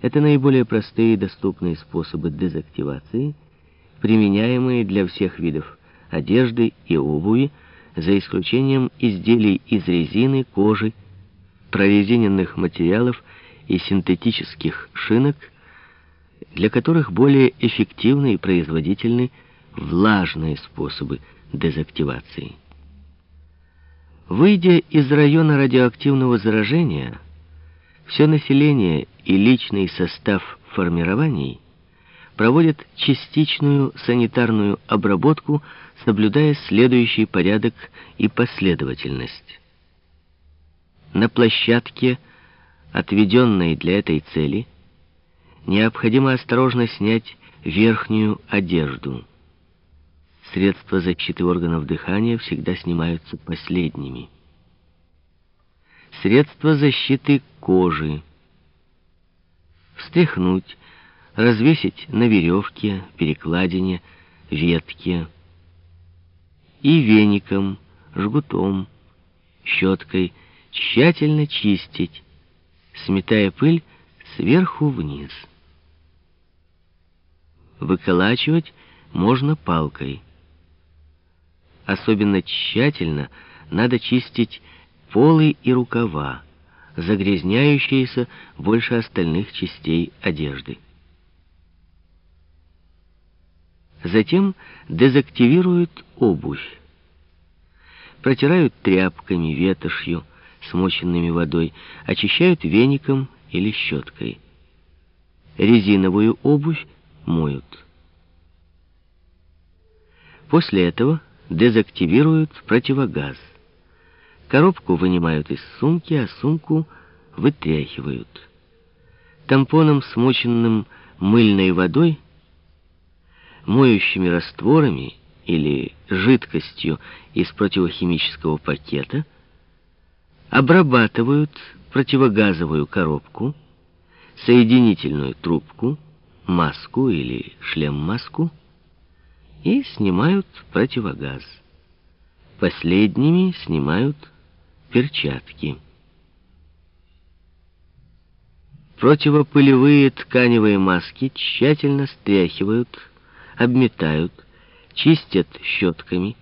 Это наиболее простые и доступные способы дезактивации, применяемые для всех видов одежды и обуви, за исключением изделий из резины, кожи, прорезиненных материалов и синтетических шинок, для которых более эффективны и производительны влажные способы дезактивации. Выйдя из района радиоактивного заражения, все население и личный состав формирований проводят частичную санитарную обработку, соблюдая следующий порядок и последовательность. На площадке, отведенной для этой цели, необходимо осторожно снять верхнюю одежду. Средства защиты органов дыхания всегда снимаются последними. Средства защиты кожи. Встряхнуть, развесить на веревке, перекладине, ветке. И веником, жгутом, щеткой тщательно чистить, сметая пыль сверху вниз. Выколачивать можно палкой. Особенно тщательно надо чистить полы и рукава, загрязняющиеся больше остальных частей одежды. Затем дезактивируют обувь. Протирают тряпками, ветошью, смоченными водой, очищают веником или щеткой. Резиновую обувь моют. После этого дезактивируют противогаз. Коробку вынимают из сумки, а сумку вытряхивают. Тампоном, смоченным мыльной водой, моющими растворами или жидкостью из противохимического пакета обрабатывают противогазовую коробку, соединительную трубку, маску или шлем-маску и снимают противогаз. Последними снимают перчатки. Противопылевые тканевые маски тщательно стряхивают, обметают, чистят щетками,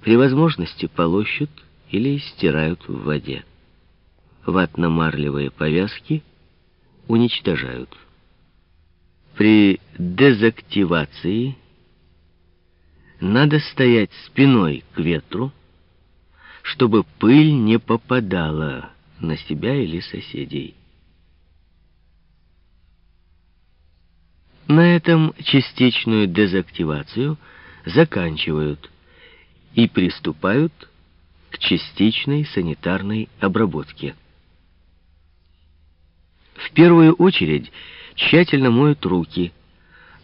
при возможности полощут или стирают в воде. Ватно-марлевые повязки уничтожают. При дезактивации надо стоять спиной к ветру, чтобы пыль не попадала на себя или соседей. На этом частичную дезактивацию заканчивают и приступают к частичной санитарной обработке. В первую очередь тщательно моют руки,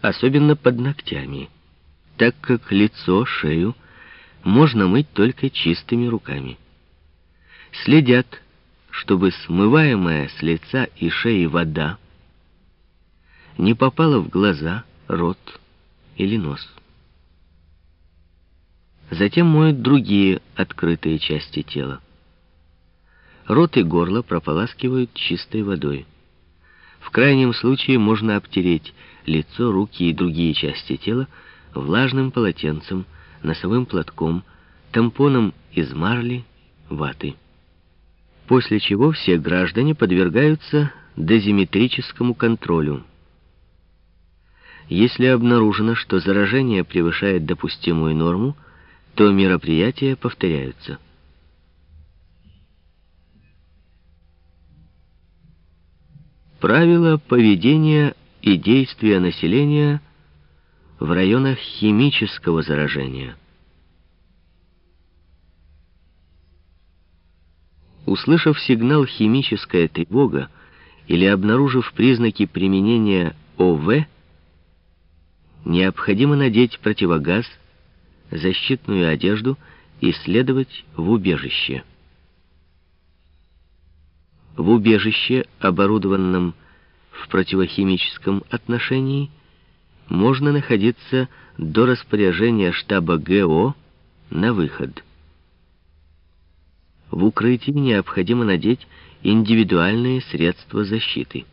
особенно под ногтями, так как лицо, шею можно мыть только чистыми руками. Следят, чтобы смываемая с лица и шеи вода не попала в глаза, рот или нос. Затем моют другие открытые части тела. Рот и горло прополаскивают чистой водой. В крайнем случае можно обтереть лицо, руки и другие части тела влажным полотенцем, носовым платком, тампоном из марли, ваты. После чего все граждане подвергаются дозиметрическому контролю. Если обнаружено, что заражение превышает допустимую норму, то мероприятия повторяются. Правила поведения и действия населения в районах химического заражения. Услышав сигнал «химическая тревога» или обнаружив признаки применения ОВ, необходимо надеть противогаз, защитную одежду и следовать в убежище. В убежище, оборудованном в противохимическом отношении, можно находиться до распоряжения штаба ГО на выход. В укрытии необходимо надеть индивидуальные средства защиты –